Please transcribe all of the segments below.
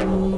Amen.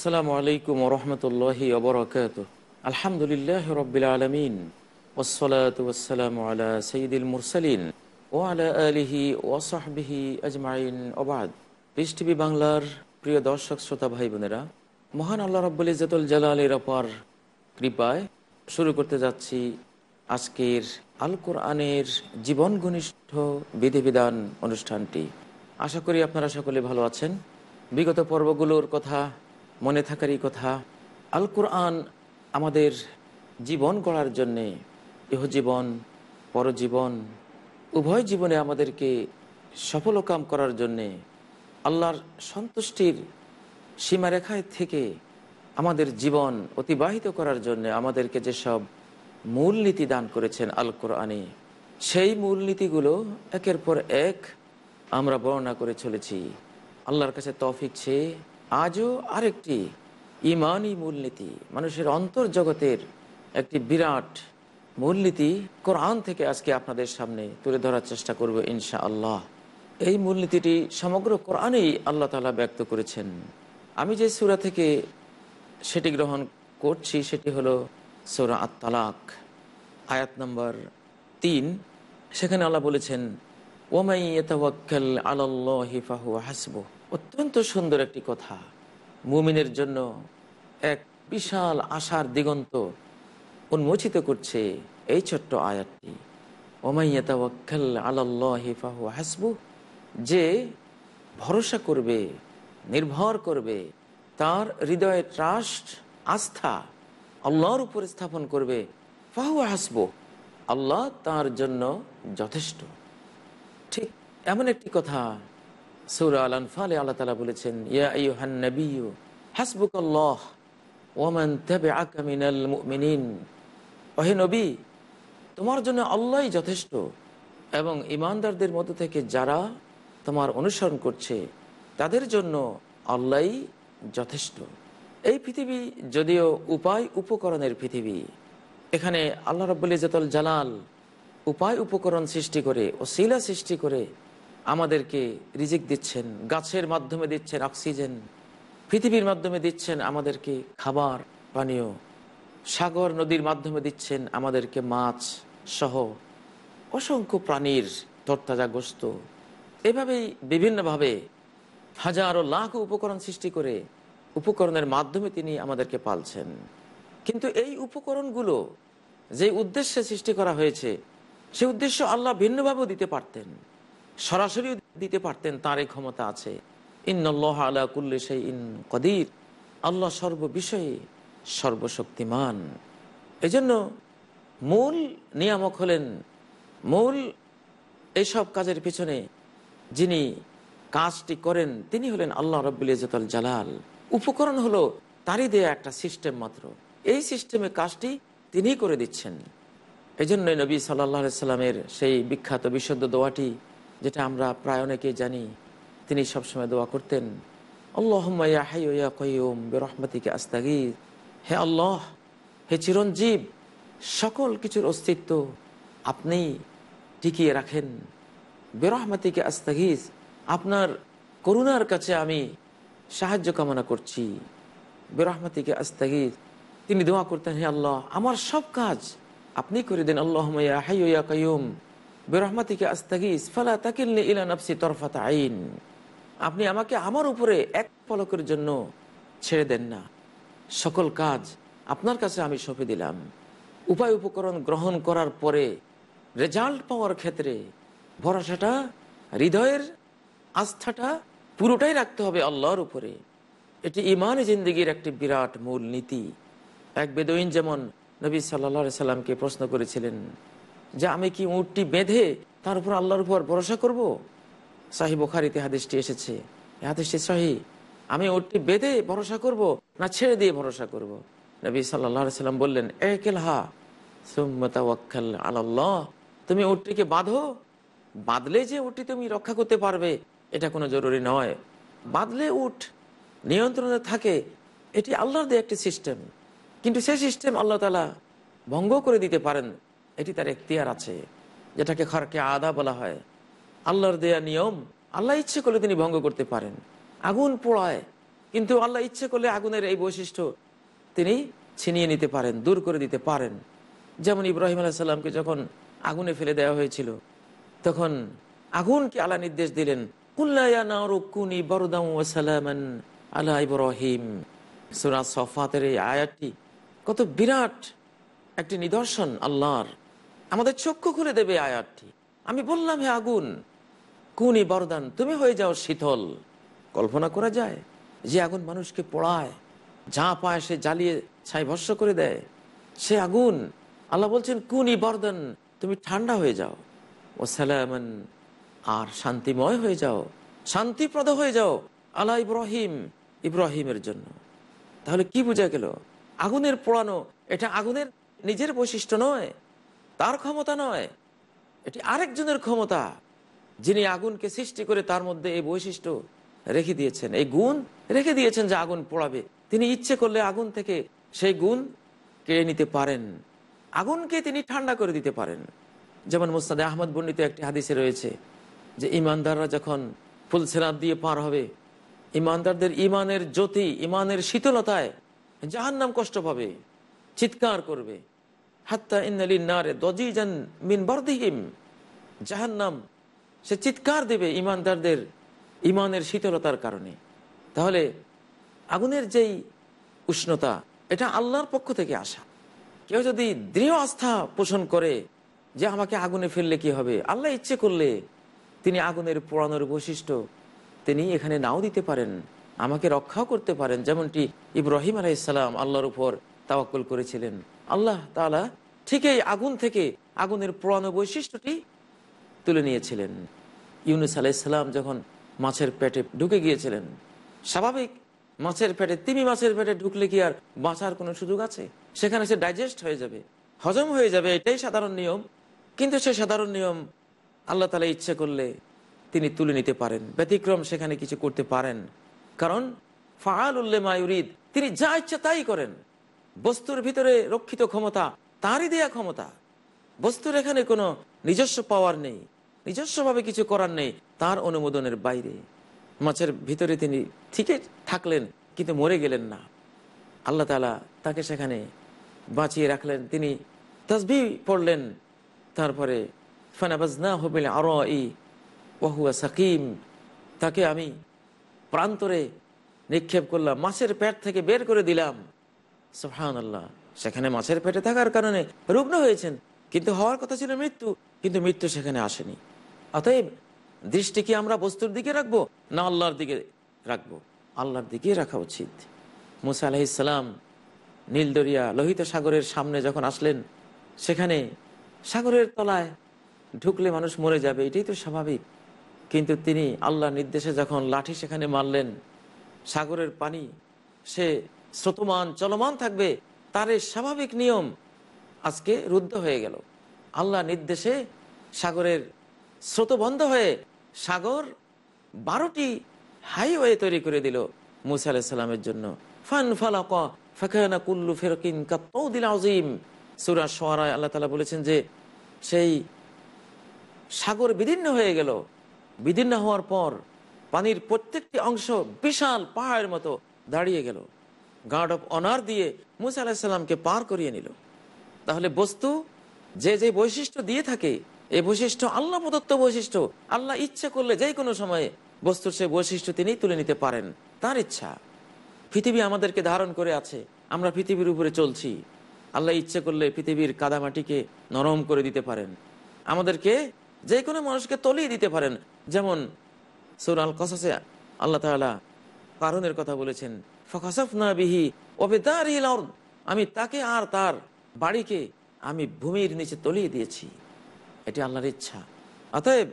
আসসালামু আলাইকুম রহমতুল্লাহি ওবরাকাত আলহামদুলিল্লাহ রবিল আলমিন। ওসলাত ওসালাম আলা সঈদুল মুরসালিন ও আলা আলিহি ওয়াসাহবিহি আজমাইন। ওবাদ পিস টিভি বাংলার প্রিয় দর্শক, শ্রোতা ভাই বোনেরা মহান আল্লাহ রব্বুল ইজতুল জালালের অপার কৃপায় শুরু করতে যাচ্ছি আজকের আল কোরআনের জীবন ঘনিষ্ঠ বিধিবিধান অনুষ্ঠানটি। আশা করি আপনারা সকলে ভালো আছেন। বিগত পর্বগুলোর কথা মনে থাকারই কথা আল কোরআন আমাদের জীবন গড়ার জন্যে ইহজীবন, পরজীবন, উভয় জীবনে আমাদেরকে সফলকাম করার জন্যে আল্লাহর সন্তুষ্টির সীমারেখায় থেকে আমাদের জীবন অতিবাহিত করার জন্য আমাদেরকে যেসব মূলনীতি দান করেছেন আল কোরআনে সেই মূলনীতিগুলো একের পর এক আমরা বর্ণনা করে চলেছি। আল্লাহর কাছে তফিক চেয়ে আজও আরেকটি ইমানই মূলনীতি, মানুষের অন্তর্জগতের একটি বিরাট মূলনীতি কোরআন থেকে আজকে আপনাদের সামনে তুলে ধরার চেষ্টা করব ইনশা আল্লাহ এই মূলনীতিটি সমগ্র কোরআনেই আল্লাহ তালা ব্যক্ত করেছেন। আমি যে সুরা থেকে সেটি গ্রহণ করছি সেটি হলো সৌরা আত্মালাক আয়াত নম্বর তিন। সেখানে আল্লাহ বলেছেন ওমাই আল্লাহ হাসবো অত্যন্ত সুন্দর একটি কথা। মুমিনের জন্য এক বিশাল আশার দিগন্ত উন্মোচিত করছে এই ছোট্ট আয়াতটি। ওমাইয়াতাওয়াক্কাল আলাল্লাহি ফাহু হাসবু, যে ভরসা করবে, নির্ভর করবে, তার হৃদয়ে ট্রাস্ট আস্থা আল্লাহর উপর স্থাপন করবে ফাহু হাসবো, আল্লাহ তার জন্য যথেষ্ট। ঠিক এমন একটি কথা সৌরা আল আনফালে আল্লাহ তালা বলেছেন হাসবুকাল্লাহ মিনাল মুমিনিন। ওহে নবী, তোমার জন্য আল্লাহই যথেষ্ট এবং ইমানদারদের মধ্য থেকে যারা তোমার অনুসরণ করছে, তাদের জন্য আল্লাহই যথেষ্ট। এই পৃথিবী যদিও উপায় উপকরণের পৃথিবী, এখানে আল্লাহ রব্বুল ইজতুল জালাল উপায় উপকরণ সৃষ্টি করে, ও শিলা সৃষ্টি করে আমাদেরকে রিজিক দিচ্ছেন, গাছের মাধ্যমে দিচ্ছেন অক্সিজেন, পৃথিবীর মাধ্যমে দিচ্ছেন আমাদেরকে খাবার, পানীয়, সাগর নদীর মাধ্যমে দিচ্ছেন আমাদেরকে মাছ সহ অসংখ্য প্রাণীর তরতাজা গোস্ত। এভাবেই বিভিন্নভাবে হাজারো লাখ উপকরণ সৃষ্টি করে উপকরণের মাধ্যমে তিনি আমাদেরকে পালছেন। কিন্তু এই উপকরণগুলো যে উদ্দেশ্যে সৃষ্টি করা হয়েছে, সে উদ্দেশ্য আল্লাহ ভিন্নভাবেও দিতে পারতেন। সরাসরি দিতে পারতেন তার এই ক্ষমতা আছে। ইন্নআল্লাহ আলা কুল্লি সেই ইন কদির। আল্লাহ সর্ববিষয়ে সর্বশক্তিমান। এজন্য মূল নিয়ামক হলেন, মূল এইসব কাজের পিছনে যিনি কাজটি করেন, তিনি হলেন আল্লাহ রব্বুল ইজতাল জালাল। উপকরণ হলো তারই দেয়া একটা সিস্টেম মাত্র। এই সিস্টেমে কাজটি তিনিই করে দিচ্ছেন। এই জন্যই নবী সাল্লাহ সাল্লামের সেই বিখ্যাত বিশুদ্ধ দোয়াটি যেটা আমরা প্রায় অনেকেই জানি, তিনি সবসময় দোয়া করতেন আল্লাহমাইয়াহমাতিকে আস্তাগির। হে আল্লাহ, হে চিরঞ্জীব, সকল কিছুর অস্তিত্ব আপনি টিকিয়ে রাখেন। বেরহমাতিকে আস্তাগিজ আপনার করুণার কাছে আমি সাহায্য কামনা করছি। বেরহমাতিকে আস্তাগিজ তিনি দোয়া করতেন, হে আল্লাহ, আমার সব কাজ আপনি করে দেন। আল্লাহ হাইয়া কাইম তরফাত আইন। আপনি আমাকে আমার উপরে এক পলকের জন্য ছেড়ে দেন না। সকল কাজ আপনার কাছে আমি সঁপে দিলাম। উপায় উপকরণ গ্রহণ করার পরে রেজাল্ট পাওয়ার ক্ষেত্রে ভরসাটা, হৃদয়ের আস্থাটা পুরোটাই রাখতে হবে আল্লাহর উপরে। এটি ইমান জিন্দগির একটি বিরাট মূল নীতি এক বেদইন যেমন নবী সাল্লা সাল্লামকে প্রশ্ন করেছিলেন যে আমি কি উঁটটি বেঁধে তার উপর আল্লাহর উপর ভরসা করব। সাহি বোখারিতে হাদিসটি এসেছে। হাদিসটি সাহি। আমি উটটি বেঁধে ভরসা করব না ছেড়ে দিয়ে ভরসা করব। নবী সাল্লাম বললেন একেল হা তুমি উটটিকে বাঁধো। বাঁধলে যে উটটি তুমি রক্ষা করতে পারবে, এটা কোনো জরুরি নয়। বাঁধলে উঠ নিয়ন্ত্রণে থাকে। এটি আল্লাহর দিয়ে একটি সিস্টেম কিন্তু সেই সিস্টেম আল্লাহ তালা ভঙ্গ করে দিতে পারেন। এটি তার এখতিয়ার আছে, যেটাকে খরকে আদা বলা হয়। আল্লাহর দেয়া নিয়ম, আল্লাহ ইচ্ছে করলে তিনি ভঙ্গ করতে পারেন। আগুন পোড়ায়, কিন্তু আল্লাহ ইচ্ছে করলে আগুনের এই বৈশিষ্ট্য তিনি ছিনিয়ে নিতে পারেন, দূর করে দিতে পারেন। যেমন ইব্রাহিম আলাহিসাল্লামকে যখন আগুনে ফেলে দেওয়া হয়েছিল, তখন আগুনকে আল্লাহ নির্দেশ দিলেন সফাতের এই আয়াতটি কত বিরাট একটি নিদর্শন আল্লাহর। আমাদের চক্ষু খুলে দেবে আয়াতটি। আমি বললাম, হে আগুন, কুনি বরদান, তুমি হয়ে যাও শীতল। কল্পনা করা যায় যে আগুন মানুষকে পোড়ায়, যা পায় সে জ্বালিয়ে ছাই ভস্য করে দেয়। সে আগুন, আল্লাহ বলছেন, কুনি বরদান, তুমি ঠান্ডা হয়ে যাও। ও সালামান, আর শান্তিময় হয়ে যাও, শান্তিপ্রদ হয়ে যাও আল্লাহ ইব্রাহিম, ইব্রাহিমের জন্য। তাহলে কি বোঝা গেল? আগুনের পোড়ানো, এটা আগুনের নিজের বৈশিষ্ট্য নয়। তার ক্ষমতা নয়, এটি আরেকজনের ক্ষমতা, যিনি আগুনকে সৃষ্টি করে তার মধ্যে এই বৈশিষ্ট্য রেখে দিয়েছেন। এই গুণ রেখে দিয়েছেন যে আগুন পোড়াবে। তিনি ইচ্ছে করলে আগুন থেকে সেই গুণ কেড়ে নিতে পারেন। আগুনকে তিনি ঠান্ডা করে দিতে পারেন। যেমন মুস্তাদে আহমদ বর্ণিত একটি হাদিসে রয়েছে যে ইমানদাররা যখন ফুল ফুলসেরাত দিয়ে পার হবে, ইমানদারদের ইমানের জ্যোতি, ইমানের শীতলতায় জাহান্নাম কষ্ট পাবে, চিৎকার করবে। হাত্তা মিন জাহান্নাম সে চিৎকার দেবে ইমানদারদের ইমানের শীতলতার কারণে। তাহলে আগুনের যেই উষ্ণতা, এটা আল্লাহর পক্ষ থেকে আসা। কেউ যদি দৃঢ় আস্থা পোষণ করে যে আমাকে আগুনে ফেললে কি হবে, আল্লাহ ইচ্ছে করলে তিনি আগুনের পোড়ানোর বৈশিষ্ট্য তিনি এখানে নাও দিতে পারেন, আমাকে রক্ষাও করতে পারেন। যেমনটি ইব্রাহিম আলাইসাল্লাম আল্লাহর উপর তাওয়াক্কুল করেছিলেন। আল্লাহ তালা ঠিক এই আগুন থেকে আগুনের পোড়ানো বৈশিষ্ট্যটি তুলে নিয়েছিলেন। ইউনুস আলাইসাল্লাম যখন মাছের পেটে ঢুকে গিয়েছিলেন, স্বাভাবিক মাছের পেটে, তিমি মাছের পেটে ঢুকলে কি আর বাঁচার কোনো সুযোগ আছে? সেখানে সে ডাইজেস্ট হয়ে যাবে, হজম হয়ে যাবে, এটাই সাধারণ নিয়ম। কিন্তু সে সাধারণ নিয়ম আল্লাহ তালা ইচ্ছে করলে তিনি তুলে নিতে পারেন, ব্যতিক্রম সেখানে কিছু করতে পারেন। কারণ ফাহাল উল্লে মায়ুরিদ তিনি যা ইচ্ছা তাই করেন। বস্তুর ভিতরে রক্ষিত ক্ষমতা, তারই দেয়া ক্ষমতা। বস্তুর এখানে কোনো নিজস্ব পাওয়ার নেই, নিজস্বভাবে কিছু করার নেই, তার অনুমোদনের বাইরে। মাছের ভিতরে তিনি ঠিকই থাকলেন, কিন্তু মরে গেলেন না। আল্লাহ তালা তাকে সেখানে বাঁচিয়ে রাখলেন, তিনি তসবি পড়লেন। তারপরে ফানাবাজনা হবিল আরও ই ওহুয়া সাকিম তাকে আমি প্রান্তরে নিক্ষেপ করলাম, মাছের পেট থেকে বের করে দিলাম। সোহান আল্লাহ সেখানে মাছের পেটে থাকার কারণে রুগ্ন হয়েছেন। কিন্তু হওয়ার কথা ছিল মৃত্যু, কিন্তু মৃত্যু সেখানে আসেনি। অতএব দৃষ্টি কি আমরা বস্তুর দিকে রাখব, না আল্লাহর দিকে রাখব? আল্লাহর দিকে রাখা উচিত। মুসা আলহিসাম নীলদরিয়া লোহিত সাগরের সামনে যখন আসলেন, সেখানে সাগরের তলায় ঢুকলে মানুষ মরে যাবে, এটাই তো স্বাভাবিক। কিন্তু তিনি আল্লাহ নির্দেশে যখন লাঠি সেখানে মারলেন, সাগরের পানি সে স্রোতমান চলমান থাকবে তার স্বাভাবিক নিয়ম। আজকে রুদ্ধ হয়ে গেল। আল্লাহ নির্দেশে সাগরের স্রোত বন্ধ হয়ে সাগর বারোটি হাইওয়ে তৈরি করে দিল মুসা আলাহিসাল্লামের জন্য। ফান ফালাক ফাকানা কুল্লু ফেরকিন কাত্তৌদিল আজিম সুরা সোয়ারায় আল্লাহ বলেছেন যে, সেই সাগর বিদীর্ণ হয়ে গেল। বিদীর্ণ হওয়ার পর পানির প্রত্যেকটি অংশ বিশাল পাহাড়ের মতো দাঁড়িয়ে গেল। গার্ড অফ অনার দিয়ে মুসা আলাহিসাল্লামকে পার করিয়ে নিল। তাহলে বস্তু যে যে বৈশিষ্ট্য দিয়ে থাকে, এই বৈশিষ্ট্য আল্লাহ প্রদত্ত বৈশিষ্ট্য, আল্লাহ ইচ্ছা করলে যে কোনো সময়ে বস্তুর সেই বৈশিষ্ট্য তিনি তুলে নিতে পারেন, তার ইচ্ছা। পৃথিবী আমাদেরকে ধারণ করে আছে, আমরা পৃথিবীর উপরে চলছি। আল্লাহ ইচ্ছে করলে পৃথিবীর কাদামাটিকে নরম করে দিতে পারেন। আমাদেরকে যে কোনো মানুষকে তলিয়ে দিতে পারেন। যেমন সৌরাল কসাসে আল্লাহ তালা কারণের কথা বলেছেন আমি তাকে আর তার বাড়িকে আমি ভূমির নিচে তলিয়ে দিয়েছি। এটি আল্লাহর ইচ্ছা। অতএব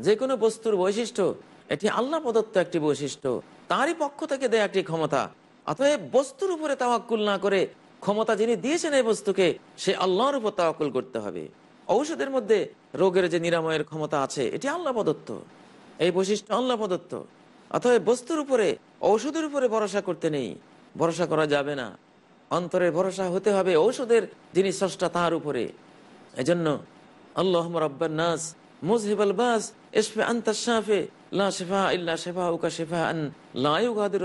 যে কোনো বস্তুর বৈশিষ্ট্য, এটি আল্লাহ প্রদত্ত একটি বৈশিষ্ট্য। তারই পক্ষ থেকে দেয় একটি ক্ষমতা। অতএব বস্তুর উপরে তাওয়াক্কুল না করে ক্ষমতা যিনি দিয়েছেন এই বস্তুকে, সে আল্লাহর উপর তাওয়াক্কুল করতে হবে। ঔষধের মধ্যে রোগের যে নিরাময়ের ক্ষমতা আছে, এটি আল্লাহ প্রদত্ত। এই বৈশিষ্ট্য আল্লাহ প্রদত্ত। অতএব বস্তুর উপরে, ঔষধের উপরে ভরসা করতে নেই। ভরসা করা যাবে না। অন্তরের ভরসা হতে হবে ঔষধের যিনি স্রষ্টা তার উপরে। এজন্য আল্লাহ ইসফে আন্তা শাফে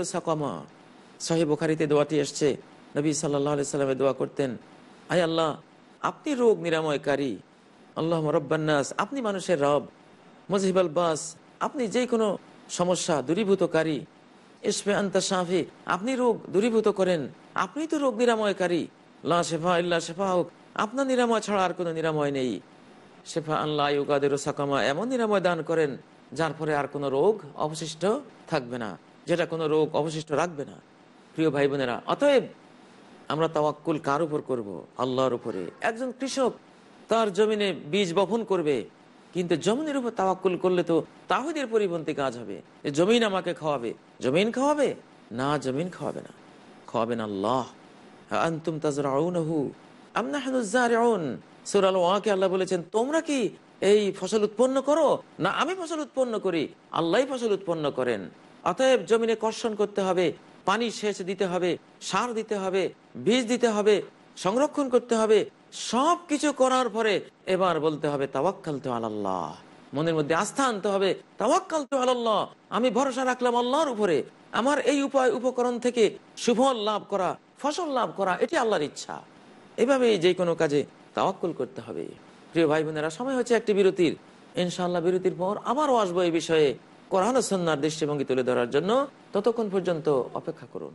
সাকামা। সহি বুখারীতে দোয়াটি নবী দোয়া করতেন আল্লাহ, আপনি রোগ নিরাময়কারী। আল্লাহ রব্বান্নাস আপনি মানুষের রব। মুজহিবাল বাস, আপনি যে কোনো সমস্যা দূরীভূতকারী। ইসফে আন্তা শাফি আপনি রোগ দূরীভূত করেন। আপনি তো রোগ নিরাময়কারী। লা শেফা ইল্লা শেফা হোক আপনার নিরাময় ছাড়া আর কোনো নিরাময় নেই। শেফা আল্লাহ ইউকাদের সাকামা, এমন নিরাময় দান করেন, যার ফলে আর কোনো রোগ অবশিষ্ট থাকবে না, যেটা কোনো রোগ অবশিষ্ট রাখবে না। প্রিয় ভাই বোনেরা অতএব আমরা তাওয়াক্কুল কার উপর করব? আল্লাহর উপরে। একজন কৃষক তার জমিনে বীজ বপন করবে কিন্তু জমিনের উপর তাওয়াক্কুল করলে তো তাহিদের পরিপন্থী কাজ হবে। যে জমিন আমাকে খাওয়াবে। জমিন খাওয়াবে? না, জমিন খাওয়াবে না। খাওয়াবেন আল্লাহ। আন্তুম তাজরাউনহু? আম নাহনু যারিউন সূরা আল ওয়াকে আল্লাহ বলেছেন, তোমরা কি এই ফসল উৎপন্ন করো? না, আমি ফসল উৎপন্ন করি। আল্লাহই ফসল উৎপন্ন করেন। অতএব জমিনে কর্ষণ করতে হবে, পানি সেচ দিতে হবে, সার দিতে হবে, বীজ দিতে হবে, সংরক্ষণ করতে হবে সব কিছু করার পরে এবার বলতে হবে তাওয়াক্কাল তো আল্লাহ মনের মধ্যে আস্থা আনতে হবে তাওয়াক্কাল তো আল্লাহ আমি ভরসা রাখলাম আল্লাহর উপরে। আমার এই উপায় উপকরণ থেকে সুফল লাভ করা, ফসল লাভ করা, এটি আল্লাহর ইচ্ছা। এভাবে যে কোনো কাজে তাওয়াক্কুল করতে হবে। প্রিয় ভাই বোনেরা সময় হচ্ছে একটি বিরতির। ইনশাআল্লাহ বিরতির পর আবারও আসব এই বিষয়ে কোরআন সন্ন্যার দৃষ্টিভঙ্গি তুলে ধরার জন্য। ততক্ষণ পর্যন্ত অপেক্ষা করুন।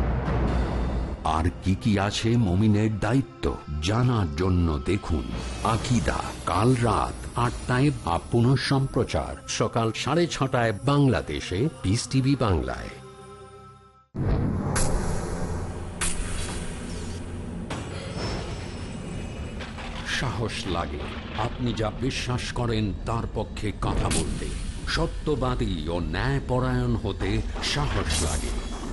আর কি কি আছে মমিনের দায়িত্ব জানার জন্য দেখুন। আকিদা, কাল রাত আটটায় বা পুনঃ সম্প্রচার সকাল সাড়ে ছটায় বাংলাদেশে পিস টিভি বাংলায়। সাহস লাগে, আপনি যা বিশ্বাস করেন তার পক্ষে কথা বলতে। সত্যবাদী ও ন্যায়পরায়ণ হতে সাহস লাগে।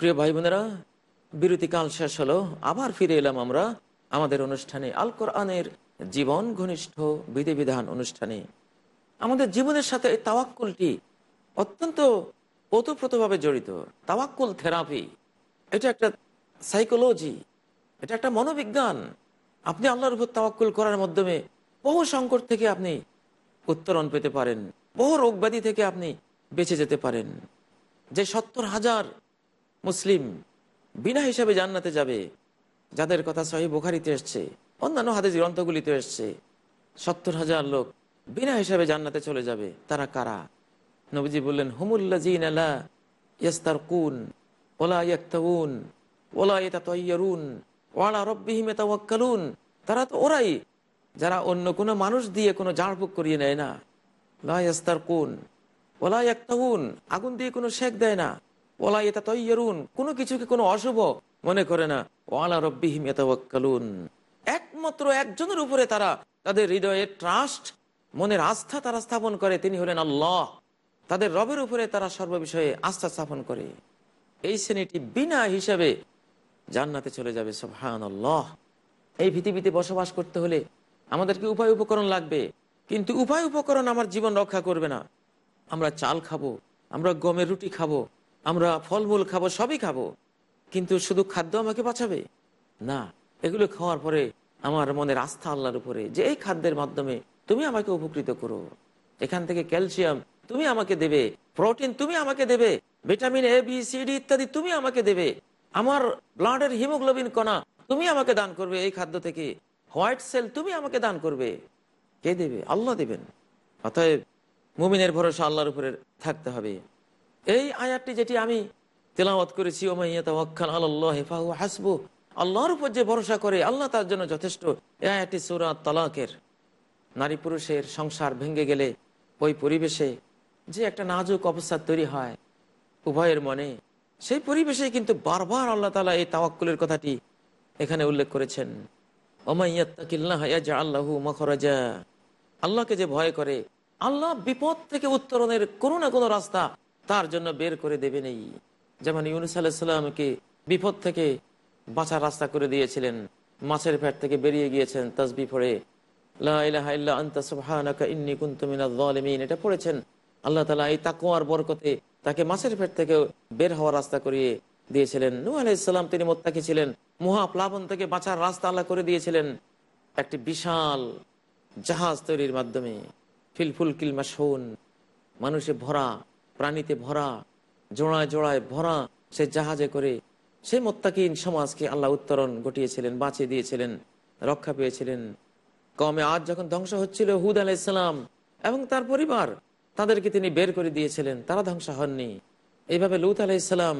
প্রিয় ভাই বোনেরা বিরতিকাল শেষ হলো। আবার ফিরে এলাম আমরা আমাদের অনুষ্ঠানে আল কোরআনের জীবন ঘনিষ্ঠ বিধিবিধান অনুষ্ঠানে। আমাদের জীবনের সাথে এই তাওয়াক্কুলটি অত্যন্ত ওতপ্রোতভাবে জড়িত। তাওয়াক্কুল থেরাপি, এটা একটা সাইকোলজি, এটা একটা মনোবিজ্ঞান। আপনি আল্লাহর উপর তাওয়াক্কুল করার মাধ্যমে বহু সংকট থেকে আপনি উত্তরণ পেতে পারেন, বহু রোগ ব্যাধি থেকে আপনি বেঁচে যেতে পারেন। যে সত্তর হাজার মুসলিম বিনা হিসাবে জান্নাতে যাবে, যাদের কথা সহি বোখারিতে এসছে, অন্যান্য হাদিস গ্রন্থগুলিতে এসছে, সত্তর হাজার লোক বিনা হিসাবে জান্নাতে চলে যাবে, তারা কারা? নবীজি বললেন হুমুল্লাজিন কুন ওলা তারা তো ওরাই, যারা অন্য কোনো মানুষ দিয়ে কোনো ঝাড়ফুঁক করিয়ে নেয় না। লা কুন ওলা ইয়াক্তাউন, আগুন দিয়ে কোনো শেক দেয় না। ওলা এটা তৈয়ারুন কোনো কিছুকে কোনো অশুভ মনে করে না। ওয়ালা রব্বিহিম ইয়াতাওয়াক্কালুন। একমাত্র একজনের উপরে তারা তাদের হৃদয়ে ট্রাস্ট মনের আস্থা তারা স্থাপন করে, তিনি হলেন আল্লাহ। তাদের রবের উপরে তারা সর্ববিষয়ে আস্থা স্থাপন করে। এই শ্রেণীটি বিনা হিসাবে জান্নাতে চলে যাবে সোহান আল্লাহ এই পৃথিবীতে বসবাস করতে হলে আমাদেরকে উপায় উপকরণ লাগবে। কিন্তু উপায় উপকরণ আমার জীবন রক্ষা করবে না। আমরা চাল খাব, আমরা গমের রুটি খাব আমরা ফলমূল খাব, সবই খাব। কিন্তু শুধু খাদ্য আমাকে বাঁচাবে? না, এগুলো খাওয়ার পরে আমার মনের আস্থা আল্লাহর উপরে। যে এই খাদ্যের মাধ্যমে তুমি আমাকে উপকৃত করো। এখান থেকে ক্যালসিয়াম তুমি আমাকে দেবে, প্রোটিন তুমি আমাকে দেবে, vitamin A B C D ইত্যাদি তুমি আমাকে দেবে। আমার ব্লাডের হিমোগ্লোবিন কণা তুমি আমাকে দান করবে এই খাদ্য থেকে। হোয়াইট সেল তুমি আমাকে দান করবে। কে দেবে? আল্লাহ দেবেন। অতএব মুমিনের ভরসা আল্লাহর উপরে থাকতে হবে। এই আয়াতটি যেটি আমি তেলাওয়াত করেছি হাসবু আল্লাহর উপর যে ভরসা করে, আল্লাহ তার জন্য যথেষ্ট। এই আয়াতটি সুরাত তালাকের, নারী পুরুষের সংসার ভেঙে গেলে, ওই পরিবেশে যে একটা নাজুক অবস্থা তৈরি হয় উভয়ের মনে, সেই পরিবেশে কিন্তু বারবার আল্লাহ তালা এই তাওয়াক্কুলের কথাটি এখানে উল্লেখ করেছেন। আল্লাহু আল্লাহকে যে ভয় করে, আল্লাহ বিপদ থেকে উত্তরণের কোনো না কোনো রাস্তা তার জন্য বের করে দেবে নেই। যেমন ইউনুস আলাহিসাল্লামকে বিপদ থেকে বাঁচার রাস্তা করে দিয়েছিলেন। মাছের পেট থেকে বেরিয়ে গিয়েছেন তসবি পড়ে। এটা পড়েছেন। আল্লাহ তালা এই তাকুয়ার বরকতে তাকে মাছের পেট থেকে বের হওয়ার রাস্তা করিয়ে দিয়েছিলেন। নু আলাইসাল্লাম তিনি মোত্তাকি ছিলেন। মহাপ্লাবন থেকে বাঁচার রাস্তা আল্লাহ করে দিয়েছিলেন। একটি বিশাল জাহাজ তৈরির মাধ্যমে। ফিলফুল কিলমা শোন মানুষে ভরা প্রাণীতে ভরা, জোড়ায় জোড়ায় ভরা সে জাহাজে করে, সে মোত্তাকিন সমাজকে আল্লাহ উত্তরণ ঘটিয়েছিলেন, বাঁচিয়ে দিয়েছিলেন, রক্ষা পেয়েছিলেন। কমে আজ যখন ধ্বংস হচ্ছিল, হুদ আলাইসালাম এবং তার পরিবার, তাদেরকে তিনি বের করে দিয়েছিলেন, তারা ধ্বংস হননি। এইভাবে লুত আলাইসালাম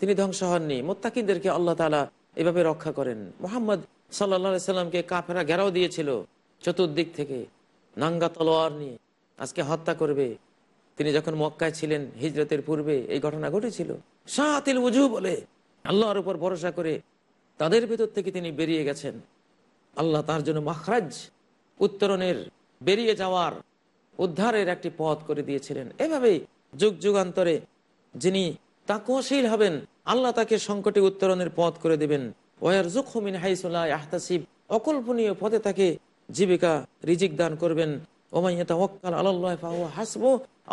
তিনি ধ্বংস হননি। মোত্তাকিনদেরকে আল্লাহ তালা এভাবে রক্ষা করেন। মোহাম্মদ সাল্লা সাল্লামকে কাফেরা ঘেরাও দিয়েছিল চতুর্দিক থেকে, নাঙ্গা তলোয়ার নিয়ে, আজকে হত্যা করবে। তিনি যখন মক্কায় ছিলেন, হিজরতের পূর্বে এই ঘটনা ঘটেছিল। শাহাতিল উজু বলে আল্লাহর উপর ভরসা করে তাদের ভেতর থেকে তিনি বেরিয়ে গেছেন। আল্লাহ তার জন্য মাখরাজ উত্তরণের বেরিয়ে যাওয়ার উদ্ধারের একটি পথ করে দিয়েছিলেন। এভাবেই যুগ যুগান্তরে যিনি তাকুয়াশীল হবেন, আল্লাহ তাকে সংকটে উত্তরণের পথ করে দেবেন। ওয়ার জুখমিন হাইসুল্লাহ আহতাসিব অকল্পনীয় পথে তাকে জীবিকা, রিজিক দান করবেন।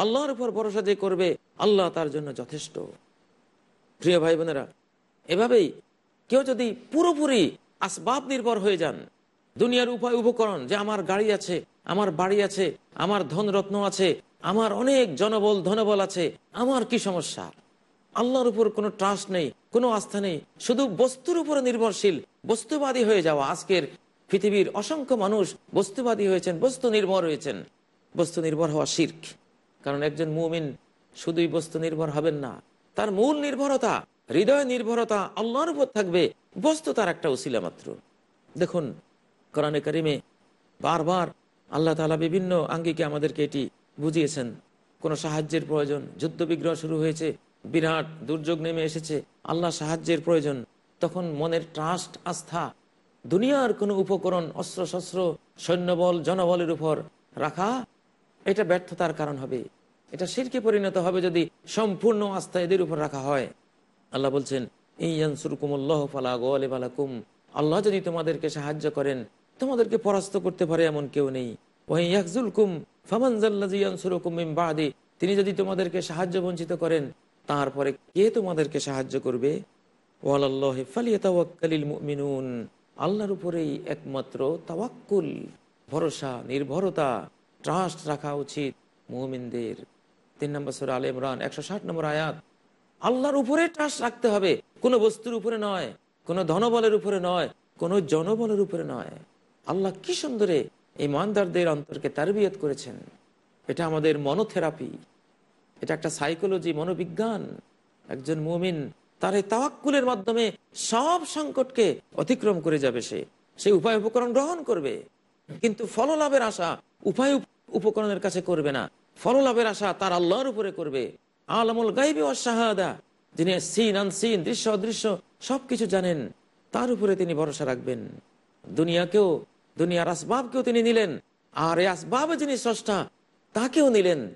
আল্লাহর উপর ভরসা যে করবে, আল্লাহ তার জন্য যথেষ্ট। প্রিয় ভাই বোনেরা, এভাবেই কেউ যদি পুরোপুরি আসবাব নির্ভর হয়ে যান, দুনিয়ার উপায় উপকরণ যে আমার গাড়ি আছে, আমার বাড়ি আছে, আমার ধনরত্ন আছে, আমার অনেক জনবল ধনবল আছে, আমার কি সমস্যা? আল্লাহর উপর কোনো ট্রাস্ট নেই, কোনো আস্থা নেই, শুধু বস্তুর উপরে নির্ভরশীল, বস্তুবাদী হয়ে যাওয়া আজকের পৃথিবীর অসংখ্য মানুষ বস্তুবাদী হয়েছেন, বস্তু নির্ভর হয়েছেন। বস্তু নির্ভর হওয়া শির্ক। কারণ একজন মুমিন শুধুই বস্তু নির্ভর হবেন না। তার মূল নির্ভরতা, হৃদয় নির্ভরতা আল্লাহর উপর থাকবে। বস্তু তার একটা উসিলা মাত্র। দেখুন, কোরআনে কারিমে বারবার আল্লাহ তালা বিভিন্ন আঙ্গিকে আমাদেরকে এটি বুঝিয়েছেন। কোনো সাহায্যের প্রয়োজন যুদ্ধ বিগ্রহ শুরু হয়েছে, বিরাট দুর্যোগ নেমে এসেছে, আল্লাহ সাহায্যের প্রয়োজন। তখন মনের ট্রাস্ট আস্থা দুনিয়ার কোনো উপকরণ অস্ত্র শস্ত্র সৈন্যবল, জনবলের উপর রাখা, এটা ব্যর্থতার কারণ হবে। এটা শিরকে পরিণত হবে যদি সম্পূর্ণ আস্থা এদের উপর রাখা হয়। আল্লাহ বলছেন আল্লাহ যদি তোমাদেরকে সাহায্য করেন, তোমাদেরকে পরাস্ত করতে পারে এমন কেউ নেই। তিনি যদি তোমাদেরকে সাহায্য বঞ্চিত করেন, তারপরে কে তোমাদেরকে সাহায্য করবে? মুমিনুন। আল্লাহর উপরেই একমাত্র তাওয়াক্কুল, ভরসা, নির্ভরতা ট্রাস্ট রাখা উচিত মুমিনদের। তিন নম্বর সুরা আল ইমরান, একশো ষাট নম্বর আয়াত, আল্লাহর উপরে ট্রাস্ট রাখতে হবে। কোনো বস্তুর উপরে নয়, কোনো ধনবলের উপরে নয়, কোনো জনবলের উপরে নয়। আল্লাহ কি সুন্দরে এই মানদারদের অন্তরকে তারবিয়ত করেছেন। এটা আমাদের মনোথেরাপি। এটা একটা সাইকোলজি মনোবিজ্ঞান। একজন মুমিন তার এই তাওয়াক্কুলের মাধ্যমে সব সংকটকে অতিক্রম করে যাবে সে। সেই উপায় উপকরণ গ্রহণ করবে। কিন্তু ফললাভের আশা উপায় উপকরণের কাছে করবে না। ফললাভের আশা তার আল্লাহর উপরে করবে। আলমুল গাইবে অসাহাদা যিনি সিন, আনসিন, দৃশ্য, অদৃশ্য, সবকিছু জানেন, তার উপরে তিনি ভরসা রাখবেন। দুনিয়াকেও, দুনিয়ার আসবাবকেও তিনি নিলেন। আর এই আসবাবে যিনি স্রষ্টা, তাকেও নিলেন।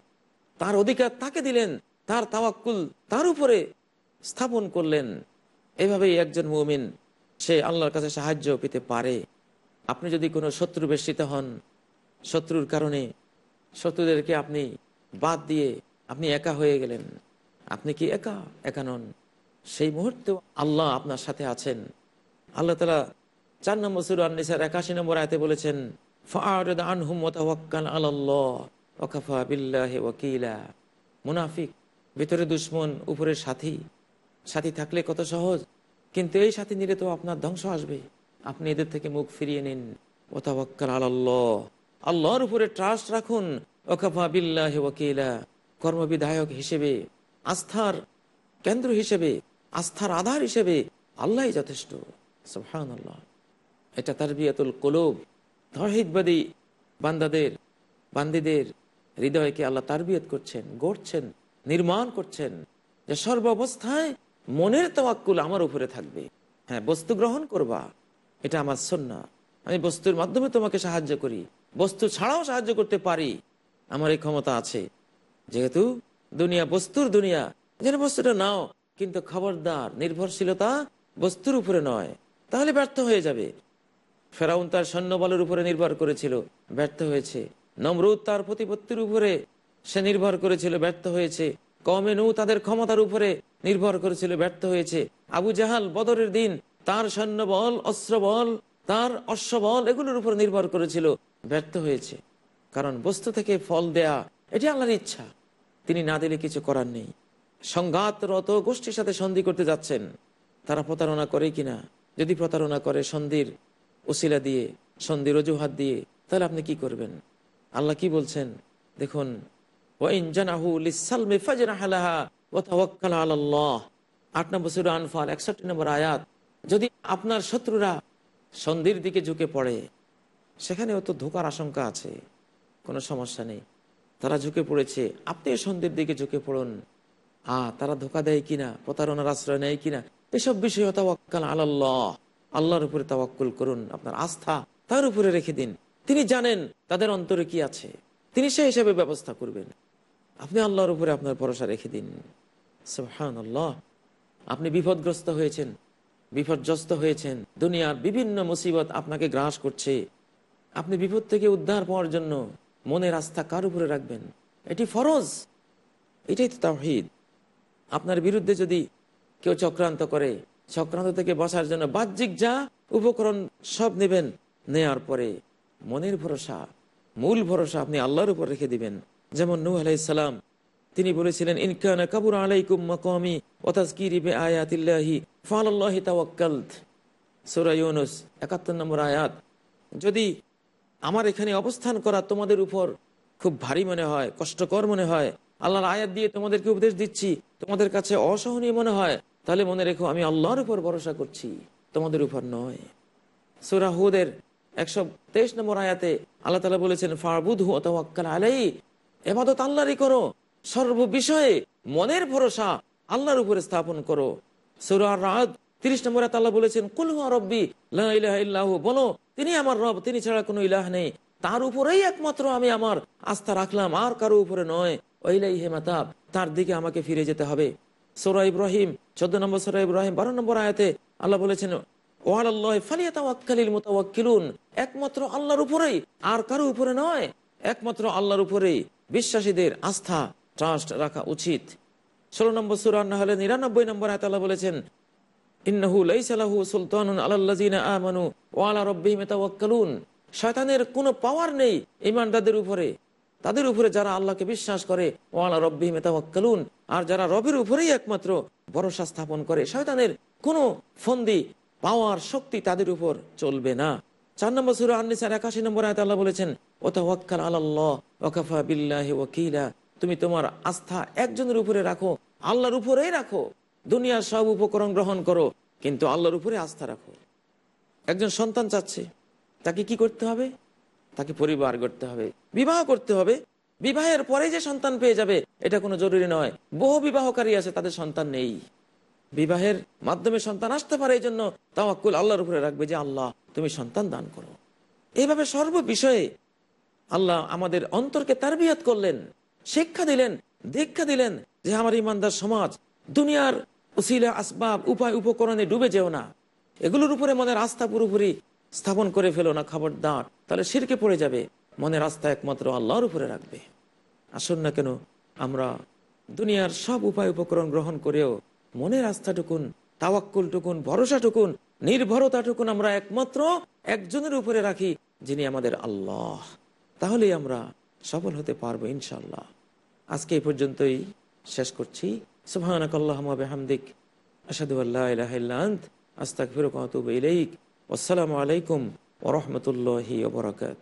তার অধিকার তাকে দিলেন। তার তাওয়াক্কুল তার উপরে স্থাপন করলেন। এভাবেই একজন মুমিন, সে আল্লাহর কাছে সাহায্য পেতে পারে। আপনি যদি কোনো শত্রু বেষ্টিত হন, শত্রুর কারণে শত্রুদেরকে আপনি বাদ দিয়ে আপনি একা হয়ে গেলেন। আপনি কি একা একা নন? সেই মুহূর্তে আল্লাহ আপনার সাথে আছেন। আল্লাহ তালা চার নম্বর সুর আননিসার একাশি নম্বর আয়তে বলেছেন মুনাফিক, ভিতরে দুশ্মন উপরে সাথী। সাথী থাকলে কত সহজ? কিন্তু এই সাথী নিলে তো আপনার ধ্বংস আসবে। আপনি এদের থেকে মুখ ফিরিয়ে নিন। আলাল্লাহ। আল্লাহর উপরে ট্রাস্ট রাখুন। কর্মবিধায়ক হিসেবে, আস্থার কেন্দ্র হিসেবে, আস্থার আধার হিসেবে আল্লাহই যথেষ্ট। এটা তারবিয়াতুল কলুব। তহিদবাদী বান্দাদের, বান্দিদের হৃদয়কে আল্লাহ তারবিয়ত করছেন, গড়ছেন, নির্মাণ করছেন। যে সর্বাবস্থায় মনের তাওয়াক্কুল আমার উপরে থাকবে। হ্যাঁ বস্তু গ্রহণ করবা, এটা আমার সন্না আমি বস্তুর মাধ্যমে তোমাকে সাহায্য করি। বস্তু ছাড়াও সাহায্য করতে পারি। আমার এই ক্ষমতা আছে। যেহেতু দুনিয়া বস্তুর দুনিয়া, যেন বস্তুটা নাও, কিন্তু খবরদার, নির্ভরশীলতা বস্তুর উপরে নয়। তাহলে ব্যর্থ হয়ে যাবে। ফেরাউন তার সৈন্যবলের উপরে নির্ভর করেছিল, ব্যর্থ হয়েছে। নমরুদ তার প্রতিপত্তির উপরে সে নির্ভর করেছিল, ব্যর্থ হয়েছে। কমে নু তাদের ক্ষমতার উপরে নির্ভর করেছিল, ব্যর্থ হয়েছে। আবু জাহাল বদরের দিন, তার সৈন্যবল অস্ত্রবল তার অশ্ববল এগুলোর উপর নির্ভর করেছিল, ব্যর্থ হয়েছে। কারণ বস্তু থেকে ফল দেয়া, এটি আল্লাহর ইচ্ছা। তিনি না দিলে কিছু করার নেই। সংঘাতরত গোষ্ঠীর সাথে সন্ধি করতে যাচ্ছেন। তারা প্রতারণা করে কিনা? যদি প্রতারণা করে সন্ধির উসিলা দিয়ে, সন্ধির অজুহাত দিয়ে, তাহলে আপনি কি করবেন? আল্লাহ কি বলছেন? দেখুন ওয়াইন জানাহু লিসালমি ফাজরাহালাহা ওয়া তাওয়াক্কাল আলাল্লাহ। আট নম্বর সূরা আনফাল 61 নম্বর আয়াত। যদি আপনার শত্রুরা সন্ধির দিকে ঝুঁকে পড়ে, সেখানেও তো ধোকার আশঙ্কা আছে, কোনো সমস্যা নেই। তারা ঝুঁকে পড়েছে আপনি সন্ধির দিকে ঝুঁকে পড়ুন। আ, তারা ধোকা দেয় কিনা, প্রতারণার আশ্রয় নেয় কিনা, এসব বিষয়ে তাওয়াক্কাল আলাল্লাহ। আল্লাহর উপরে তাওয়াক্কুল করুন, আপনার আস্থা তার উপরে রেখে দিন। তিনি জানেন তাদের অন্তরে কি আছে। তিনি সে হিসাবে ব্যবস্থা করবেন। আপনি আল্লাহর উপরে আপনার ভরসা রেখে দিন। সুবহানাল্লাহ। আপনি বিপদগ্রস্ত হয়েছেন, বিপর্যস্ত হয়েছেন। দুনিয়ার বিভিন্ন মুসিবত আপনাকে গ্রাস করছে। আপনি বিপদ থেকে উদ্ধার পাওয়ার জন্য মনের আস্থা কার উপরে রাখবেন? এটি ফরজ। এটাই তো তাহিদ আপনার বিরুদ্ধে যদি কেউ চক্রান্ত করে, চক্রান্ত থেকে বসার জন্য বাহ্যিক যা উপকরণ সব নেবেন, নেয়ার পরে মনের ভরসা, মূল ভরসা আপনি আল্লাহর উপর রেখে দিবেন। যেমন নূহ আলাইসালাম তিনি বলেছিলেন ইনকানা কাবুর আলাইকুম মাকামি ওয়া তাযকিরি বিআয়াতিল্লাহি ফালাল্লাহি তাওয়াক্কালত। সূরা ইউনূস 71 নম্বর আয়াত, যদি আমার এখানে অবস্থান করা তোমাদের উপর খুব ভারী মনে হয়, কষ্টকর মনে হয়, আল্লাহর আয়াত দিয়ে তোমাদেরকে উপদেশ দিচ্ছি, তোমাদের কাছে অসহনীয় মনে হয়, তাহলে মনে রেখো আমি আল্লাহর উপর ভরসা করছি, তোমাদের উপর নয়। সুরা হুদের একশো তেইশ নম্বর আয়াতে আল্লাহ তালা বলেছেন ফারবুদ হু হুয়াক্কাল আলাই এবাদত আল্লাহরই করো। সর্ব বিষয়ে মনের ভরসা আল্লাহর উপরে স্থাপন করো। আল্লাহ বলেছেন তার একমাত্র দিকে আমাকে ফিরে যেতে হবে। চোদ্দ নম্বর নম্বর আয়াতে আল্লাহ বলেছেন মুতাওয়াক্কিলুন একমাত্র আল্লাহর উপরেই, আর কারও উপরে নয়। একমাত্র আল্লাহর উপরেই বিশ্বাসীদের আস্থা ট্রাস্ট রাখা উচিত। ষোলো নম্বর সুরা না হলে নিরানব্বই নম্বর আয়াত আল্লাহ বলেছেন শয়তানের কোনো পাওয়ার নেই উপরে। তাদের উপরে যারা আল্লাহকে বিশ্বাস করে আর যারা রবের উপরেই একমাত্র ভরসা স্থাপন করে, শয়তানের কোনো ফন্দি পাওয়ার শক্তি তাদের উপর চলবে না। চার নম্বর সুরা আননিসার একাশি নম্বর আয়াত আল্লাহ বলেছেন ওয়াকিলা। তুমি তোমার আস্থা একজনের উপরে রাখো, আল্লাহর উপরেই রাখো। দুনিয়ার সব উপকরণ গ্রহণ করো, কিন্তু আল্লাহর উপরে আস্থা রাখো। একজন সন্তান চাচ্ছে, তাকে কি করতে হবে? তাকে পরিবার করতে হবে, বিবাহ করতে হবে। বিবাহের পরে যে সন্তান পেয়ে যাবে, এটা কোনো জরুরি নয়। বহু বিবাহকারী আছে, তাদের সন্তান নেই। বিবাহের মাধ্যমে সন্তান আসতে পারে এই জন্য তাওয়াক্কুল আল্লাহর উপরে রাখবে যে, আল্লাহ, তুমি সন্তান দান করো। এইভাবে সর্ব বিষয়ে আল্লাহ আমাদের অন্তরকে তারবিয়াত করলেন, শিক্ষা দিলেন, দীক্ষা দিলেন যে, আমার ইমানদার সমাজ, দুনিয়ার উসিলা, আসবাব, উপায়, উপকরণে ডুবে যেও না। এগুলোর উপরে মনের আস্থা পুরোপুরি স্থাপন করে ফেলো না, খবরদার। তাহলে সিরকে পড়ে যাবে। মনের আস্থা একমাত্র আল্লাহর উপরে রাখবে। আসুন না কেন, আমরা দুনিয়ার সব উপায়, উপকরণ গ্রহণ করেও মনের আস্থাটুকুন, তাওয়াক্কুলটুকুন, ভরসাটুকুন, নির্ভরতাটুকুন আমরা একমাত্র একজনের উপরে রাখি, যিনি আমাদের আল্লাহ। তাহলেই আমরা সফল হতে পারব ইনশাল্লাহ আজকে এই পর্যন্তই শেষ করছি। সুবাহিক আসাদু আল্লাহ আসসালামু আলাইকুম ওবরাকাত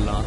আল্লাহর